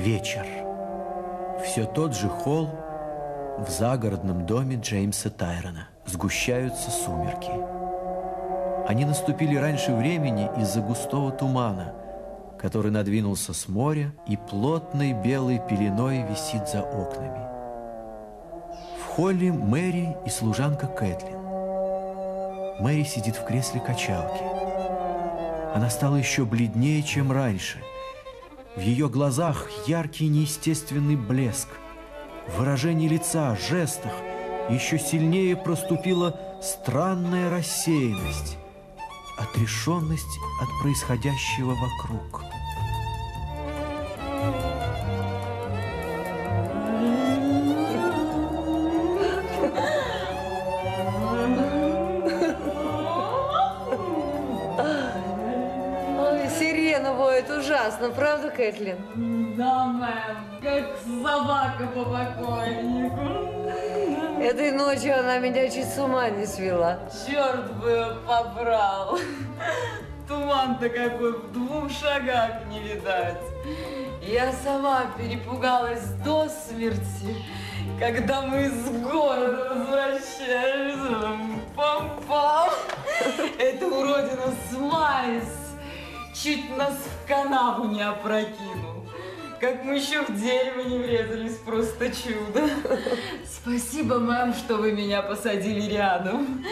Вечер. Все тот же холл в загородном доме Джеймса Тайрона. Сгущаются сумерки. Они наступили раньше времени из-за густого тумана, который надвинулся с моря и плотной белой пеленой висит за окнами. В холле Мэри и служанка Кэтлин. Мэри сидит в кресле качалки. Она стала еще бледнее, чем раньше. В ее глазах яркий неестественный блеск. В выражении лица, жестах еще сильнее проступила странная рассеянность, отрешенность от происходящего вокруг. Воет ужасно, правда, Кэтлин? Да, мэм, как собака по покойнику. Этой ночью она меня чуть с ума не свела. Черт бы ее побрал. Туман-то какой в двух шагах не видать. Я сама перепугалась до смерти, когда мы из города возвращались. Попал. Эта уродина Смайс чуть нас в канаву не опрокинул. Как мы еще в дерево не врезались, просто чудо. Спасибо, мэм, что вы меня посадили рядом.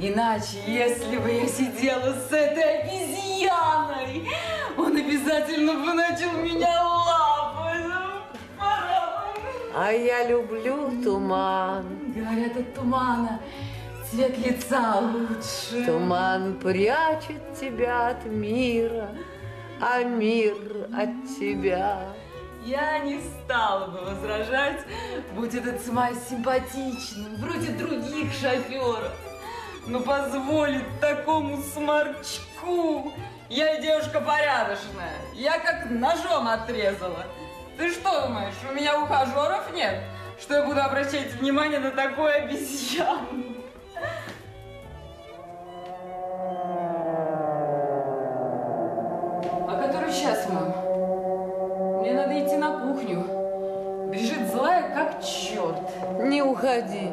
Иначе, если бы я сидела с этой обезьяной, он обязательно бы начал меня лапать. А я люблю туман. Говорят, от тумана цвет лица лучше. Туман прячет тебя от мира, а мир от тебя. Я не стала бы возражать, будь этот Смай симпатичным, вроде других шоферов. Но позволить такому сморчку. Я девушка порядочная. Я как ножом отрезала. Ты что думаешь, у меня ухажеров нет? Что я буду обращать внимание на такую обезьяну? Уходи.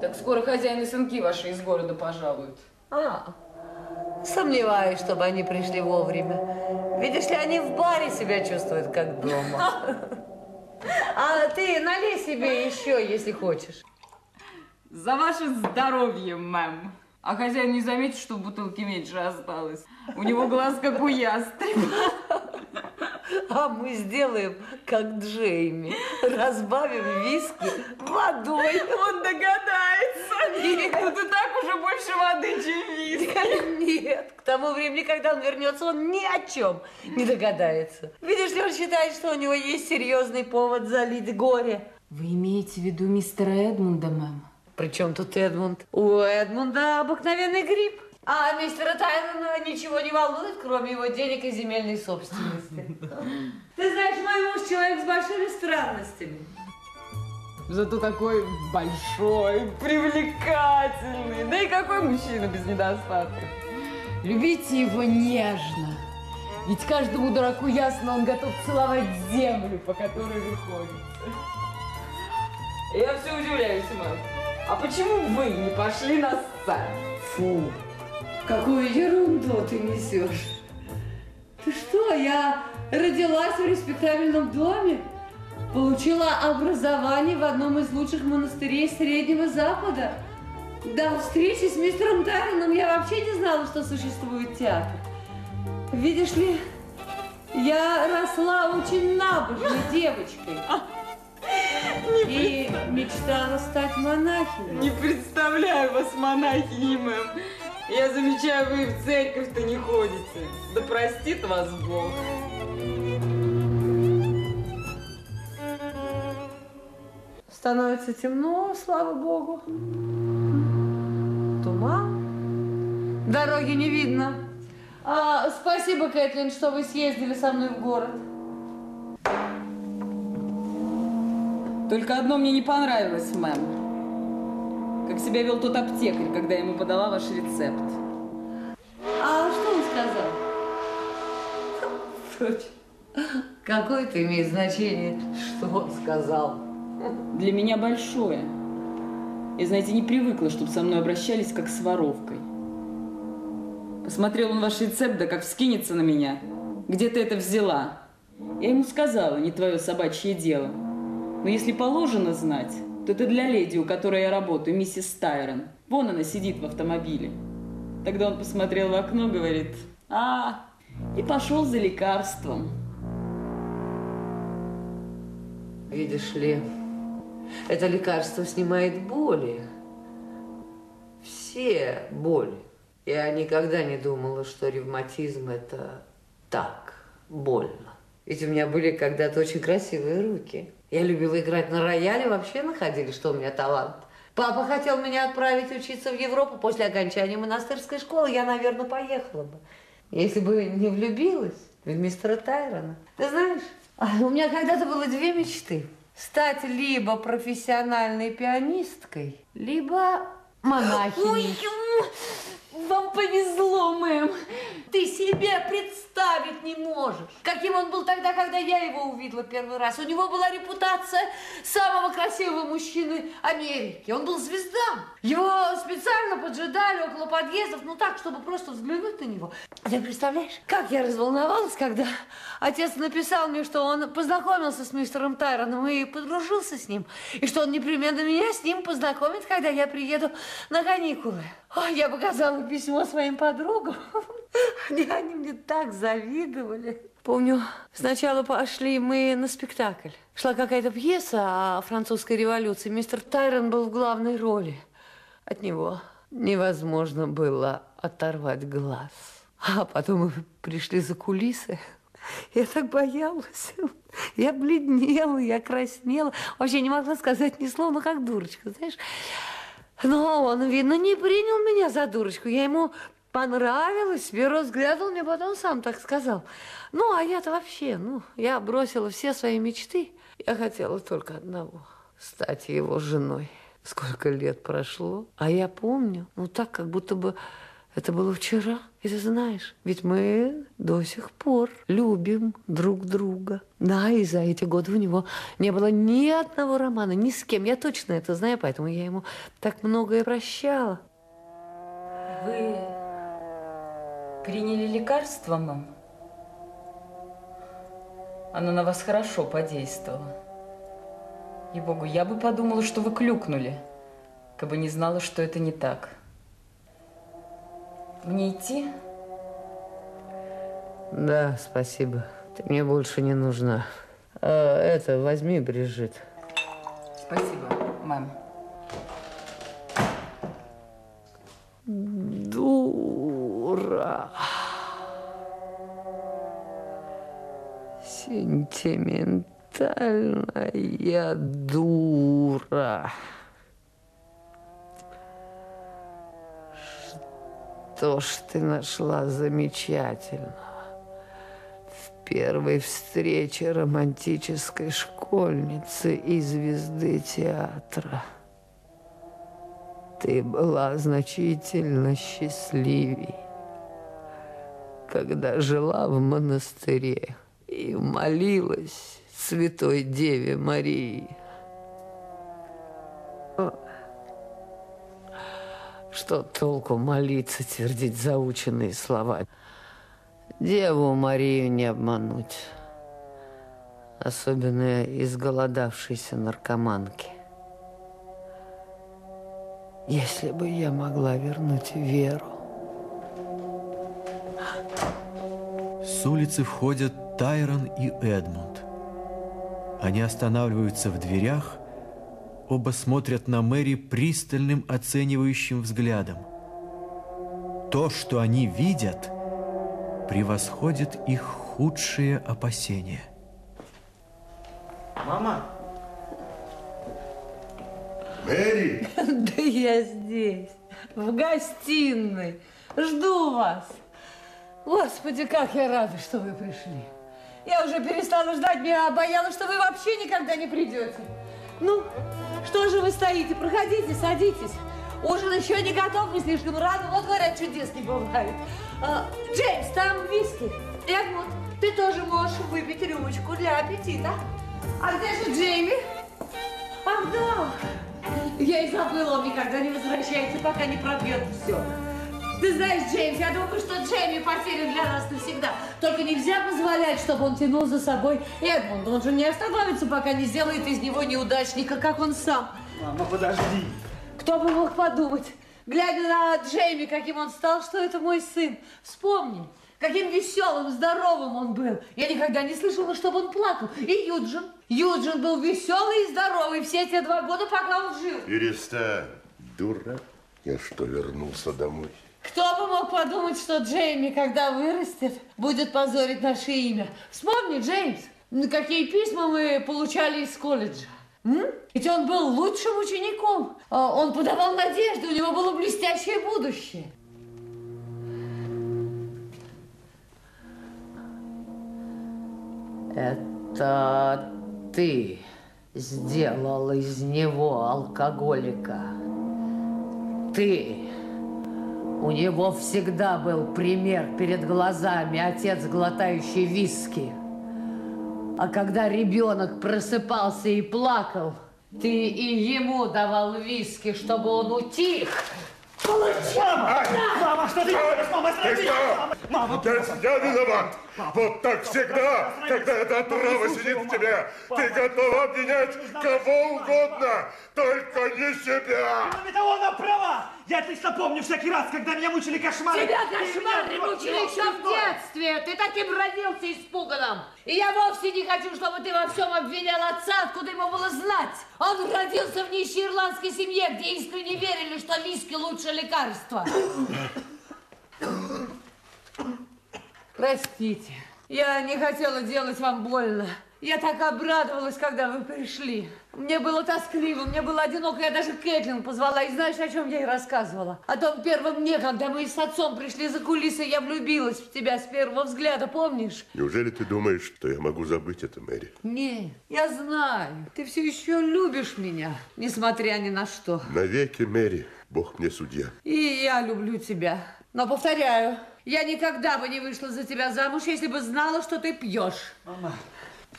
Так скоро хозяин и сынки ваши из города пожалуют. А, сомневаюсь, чтобы они пришли вовремя. Видишь ли, они в баре себя чувствуют как дома. А ты налей себе еще, если хочешь. За ваше здоровье, мэм. А хозяин не заметит, что в бутылке меньше осталось. У него глаз как у ястреба. А мы сделаем, как Джейми. Разбавим виски водой. Он догадается. Нет. Тут и так уже больше воды, чем виски. Нет, к тому времени, когда он вернется, он ни о чем не догадается. Видишь ли, он считает, что у него есть серьезный повод залить горе. Вы имеете в виду мистера Эдмунда, мэм? Причем тут Эдмунд? У Эдмунда обыкновенный грипп. А мистера Тайрона ничего не волнует, кроме его денег и земельной собственности. Ты знаешь, мой муж человек с большими странностями. Зато такой большой, привлекательный. Да и какой мужчина без недостатков? Любите его нежно. Ведь каждому дураку ясно, он готов целовать землю, по которой вы ходите. Я все удивляюсь, мэм. А почему вы не пошли на сцену? Фу, какую ерунду ты несешь. Ты что, я родилась в респектабельном доме? Получила образование в одном из лучших монастырей Среднего Запада. До встречи с мистером Тайроном я вообще не знала, что существует театр. Видишь ли, я росла очень набожной девочкой. И мечтала стать монахиней. Не представляю вас монахиней, мэм. Я замечаю, вы в церковь-то не ходите. Да простит вас Бог. Становится темно, слава богу. Туман. Дороги не видно. А, спасибо, Кэтлин, что вы съездили со мной в город. Только одно мне не понравилось, мэм. Как себя вел тот аптекарь, когда я ему подала ваш рецепт. А что он сказал? Впрочем, Какое это имеет значение, что он сказал? Для меня большое. Я, знаете, не привыкла, чтобы со мной обращались как с воровкой. Посмотрел он ваш рецепт, да как вскинется на меня. Где ты это взяла? Я ему сказала, не твое собачье дело. Но если положено знать, то это для леди, у которой я работаю, миссис Тайрон. Вон она сидит в автомобиле. Тогда он посмотрел в окно, говорит, а, и пошел за лекарством. Видишь ли, это лекарство снимает боли. Все боли. Я никогда не думала, что ревматизм – это так больно. Ведь у меня были когда-то очень красивые руки. Я любила играть на рояле, вообще находили, что у меня талант. Папа хотел меня отправить учиться в Европу после окончания монастырской школы. Я, наверное, поехала бы. Если бы не влюбилась в мистера Тайрона. Ты знаешь, у меня когда-то было две мечты. Стать либо профессиональной пианисткой, либо монахиней. Ой, вам повезло, мэм. Ты себе представить не можешь, каким он был тогда, когда я его увидела первый раз. У него была репутация самого красивого мужчины Америки. Он был звезда. Его специально поджидали около подъездов, ну так, чтобы просто взглянуть на него. Ты представляешь, как я разволновалась, когда отец написал мне, что он познакомился с мистером Тайроном и подружился с ним, и что он непременно меня с ним познакомит, когда я приеду на каникулы. Ой, я показала письмо своим подругам. Они, они мне так завидовали. Помню, сначала пошли мы на спектакль. Шла какая-то пьеса о французской революции. Мистер Тайрон был в главной роли. От него невозможно было оторвать глаз. А потом мы пришли за кулисы. Я так боялась. Я бледнела, я краснела. Вообще не могла сказать ни слова, ну как дурочка, знаешь. Но он, видно, не принял меня за дурочку. Я ему понравилась, с первого он мне потом сам так сказал. Ну, а я-то вообще, ну, я бросила все свои мечты. Я хотела только одного – стать его женой. Сколько лет прошло, а я помню, ну, так, как будто бы это было вчера. И ты знаешь, ведь мы до сих пор любим друг друга. Да, и за эти годы у него не было ни одного романа, ни с кем. Я точно это знаю, поэтому я ему так многое прощала. Вы приняли лекарство, мам? Оно на вас хорошо подействовало. И богу, я бы подумала, что вы клюкнули, как бы не знала, что это не так. Мне идти? Да, спасибо. Ты мне больше не нужна. А, это, возьми, Брижит. Спасибо, мам. Дура. Сентиментальная дура. Что ж ты нашла замечательного в первой встрече романтической школьницы и звезды театра. Ты была значительно счастливей, когда жила в монастыре и молилась Святой Деве Марии. Что толку молиться, твердить заученные слова? Деву Марию не обмануть. Особенно изголодавшейся наркоманки. Если бы я могла вернуть веру. С улицы входят Тайрон и Эдмунд. Они останавливаются в дверях – Оба смотрят на Мэри пристальным оценивающим взглядом. То, что они видят, превосходит их худшие опасения. Мама! Мэри! Да я здесь, в гостиной. Жду вас. Господи, как я рада, что вы пришли. Я уже перестала ждать, меня боялась, что вы вообще никогда не придете. Ну, что же вы стоите? Проходите, садитесь. Ужин еще не готов, не слишком рано. Вот, говорят, чудес не бывает. А, Джеймс, там виски. Эдмунд, ты тоже можешь выпить рюмочку для аппетита. А где же Джейми? Ах, да. Я и забыла, он никогда не возвращается, пока не пропьет все. Ты знаешь, Джеймс, я думаю, что Джейми потерян для нас навсегда. Только нельзя позволять, чтобы он тянул за собой Эдмунда. Он же не остановится, пока не сделает из него неудачника, как он сам. Мама, подожди. Кто бы мог подумать, глядя на Джейми, каким он стал, что это мой сын. Вспомни, каким веселым, здоровым он был. Я никогда не слышала, чтобы он плакал. И Юджин. Юджин был веселый и здоровый все те два года, пока он жил. Перестань, дурак. Я что, вернулся домой? Кто бы мог подумать, что Джейми, когда вырастет, будет позорить наше имя. Вспомни, Джеймс, какие письма мы получали из колледжа. М? Ведь он был лучшим учеником. А, Он подавал надежды, у него было блестящее будущее. Это ты сделал из него алкоголика. Ты. У него всегда был пример перед глазами, отец, глотающий виски. А когда ребенок просыпался и плакал, ты и ему давал виски, чтобы он утих. Получал! Мама, что ты делаешь? Мама, останови! Мама, Я, я виноват. Вот так всегда, когда эта отрава сидит в тебе, ты готова обвинять кого угодно, только не себя. Кроме того, она права! Я отлично помню всякий раз, когда меня мучили кошмары. Тебя кошмары меня мучили еще в детстве. Ты таким родился испуганным. И я вовсе не хочу, чтобы ты во всем обвинял отца, откуда ему было знать. Он родился в нищей ирландской семье, где искренне верили, что виски лучше лекарства. Простите, я не хотела делать вам больно. Я так обрадовалась, когда вы пришли. Мне было тоскливо, мне было одиноко. Я даже Кэтлин позвала. И знаешь, о чем я ей рассказывала? О том первом дне, когда мы с отцом пришли за кулисы, я влюбилась в тебя с первого взгляда, помнишь? Неужели ты думаешь, что я могу забыть это, Мэри? Не, я знаю. Ты все еще любишь меня, несмотря ни на что. Навеки, Мэри, Бог мне судья. И я люблю тебя. Но повторяю, я никогда бы не вышла за тебя замуж, если бы знала, что ты пьешь. Мама,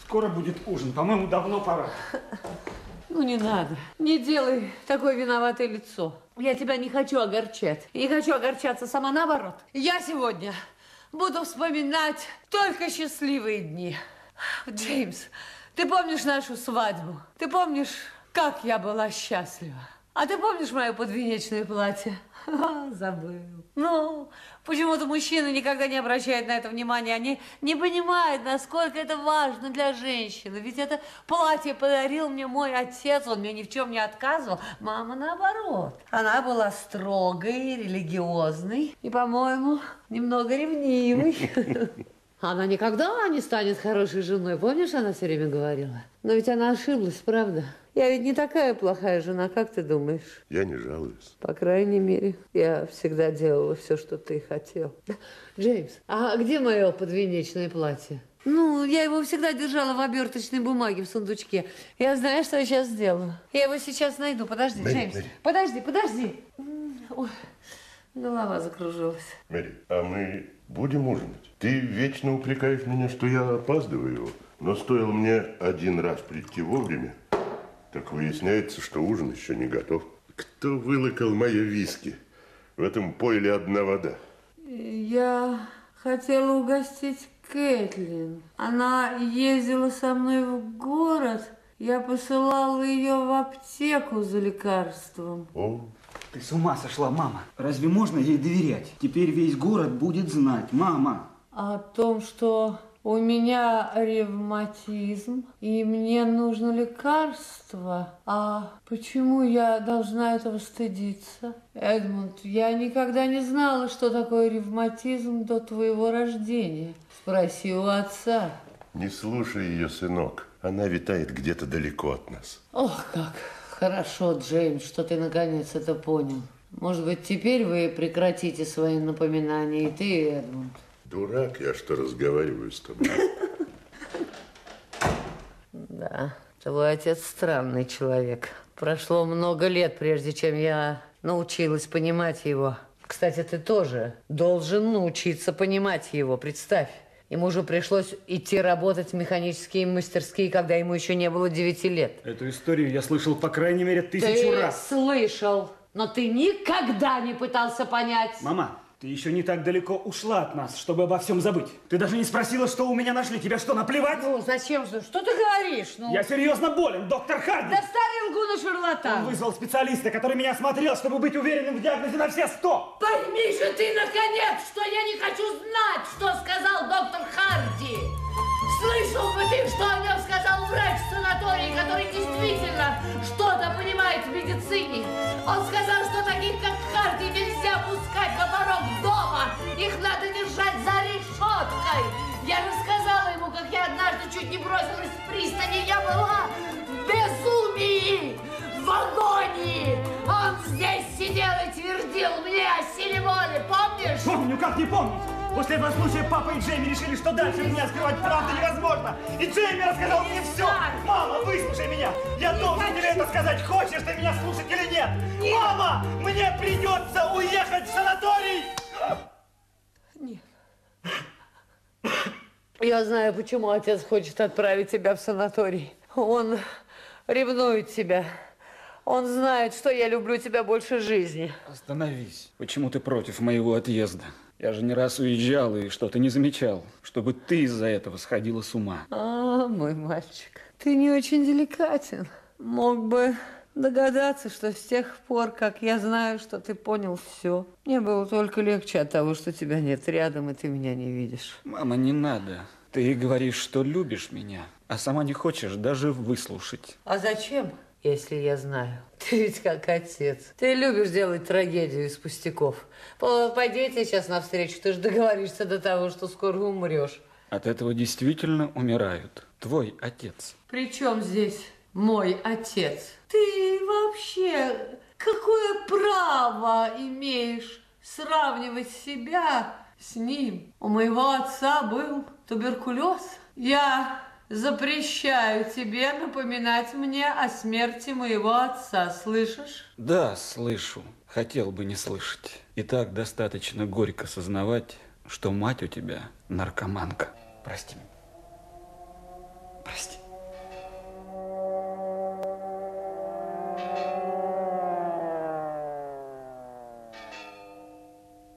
скоро будет ужин. По-моему, давно пора. Ну, не надо. Не делай такое виноватое лицо. Я тебя не хочу огорчать. Не хочу огорчаться сама наоборот. Я сегодня буду вспоминать только счастливые дни. Джеймс, ты помнишь нашу свадьбу? Ты помнишь, как я была счастлива? А ты помнишь мое подвенечное платье? Забыл. Ну, почему-то мужчины никогда не обращают на это внимания. Они не понимают, насколько это важно для женщины. Ведь это платье подарил мне мой отец, он мне ни в чем не отказывал. Мама наоборот. Она была строгой, религиозной и, по-моему, немного ревнивой. Она никогда не станет хорошей женой. Помнишь, она все время говорила? Но ведь она ошиблась, правда? Я ведь не такая плохая жена, как ты думаешь? Я не жалуюсь. По крайней мере, я всегда делала все, что ты хотел. Джеймс, а где мое подвенечное платье? Ну, я его всегда держала в оберточной бумаге в сундучке. Я знаю, что я сейчас сделаю. Я его сейчас найду. Подожди, Мэри, Джеймс. Мэри. Подожди, подожди. Ой, голова закружилась. Мэри, а мы будем ужинать? Ты вечно упрекаешь меня, что я опаздываю, но стоило мне один раз прийти вовремя, так выясняется, что ужин еще не готов. Кто вылокал мои виски? В этом пойле одна вода. Я хотела угостить Кэтлин. Она ездила со мной в город. Я посылала ее в аптеку за лекарством. О, Ты с ума сошла, мама. Разве можно ей доверять? Теперь весь город будет знать. Мама. О том, что у меня ревматизм и мне нужно лекарство. А почему я должна этого стыдиться? Эдмунд, я никогда не знала, что такое ревматизм до твоего рождения. Спроси у отца. не слушай ее, сынок. Она витает где-то далеко от нас. Ох, как хорошо, Джеймс, что ты наконец это понял. Может быть, теперь вы прекратите свои напоминания, и ты, Эдмунд. Дурак я, что разговариваю с тобой. Да, твой отец странный человек. Прошло много лет, прежде чем я научилась понимать его. Кстати, ты тоже должен научиться понимать его. Представь, Ему же пришлось идти работать в механические мастерские, когда ему еще не было 9 лет. Эту историю я слышал по крайней мере тысячу ты раз. слышал, но ты никогда не пытался понять. Мама, ты еще не так далеко ушла от нас, чтобы обо всем забыть. Ты даже не спросила, что у меня нашли. Тебя что, наплевать? Ну, зачем же? Что ты говоришь? Ну, Я серьезно болен, доктор Харди. да старый лгун и шарлатан. Он вызвал специалиста, который меня осмотрел, чтобы быть уверенным в диагнозе на все сто. Пойми же ты, наконец, что я не хочу знать, что Харди. Слышал бы ты, что о нем сказал врач в санатории, который действительно что-то понимает в медицине. Он сказал, что таких, как Харди, нельзя пускать на порог дома. Их надо держать за решеткой. Я же сказала ему, как я однажды чуть не бросилась в пристани. Я была в безумии, в агонии. Он здесь сидел и твердил мне о силе воли, помнишь? Помню, как не помнить. После этого случая папа и Джейми решили, что дальше меня скрывать правду невозможно. И Джейми рассказал мне все. Мама, выслушай меня. Я должен тебе это сказать. Хочешь ты меня слушать или нет? Мама, мне придется уехать в санаторий. Я знаю, почему отец хочет отправить тебя в санаторий. Он ревнует тебя. Он знает, что я люблю тебя больше жизни. Остановись. Почему ты против моего отъезда? Я же не раз уезжал и что-то не замечал, чтобы ты из-за этого сходила с ума. А, мой мальчик, ты не очень деликатен. Мог бы догадаться, что с тех пор, как я знаю, что ты понял все, мне было только легче от того, что тебя нет рядом, и ты меня не видишь. Мама, не надо. Ты говоришь, что любишь меня, а сама не хочешь даже выслушать. А зачем, если я знаю? Ты ведь как отец. Ты любишь делать трагедию из пустяков. Пойди я тебе сейчас навстречу, ты же договоришься до того, что скоро умрешь. От этого действительно умирают. Твой отец. При чем здесь мой отец? Ты вообще какое право имеешь сравнивать себя с ним? У моего отца был туберкулез. Я Запрещаю тебе напоминать мне о смерти моего отца, слышишь? Да, слышу. Хотел бы не слышать. И так достаточно горько сознавать, что мать у тебя наркоманка. Прости меня. Прости.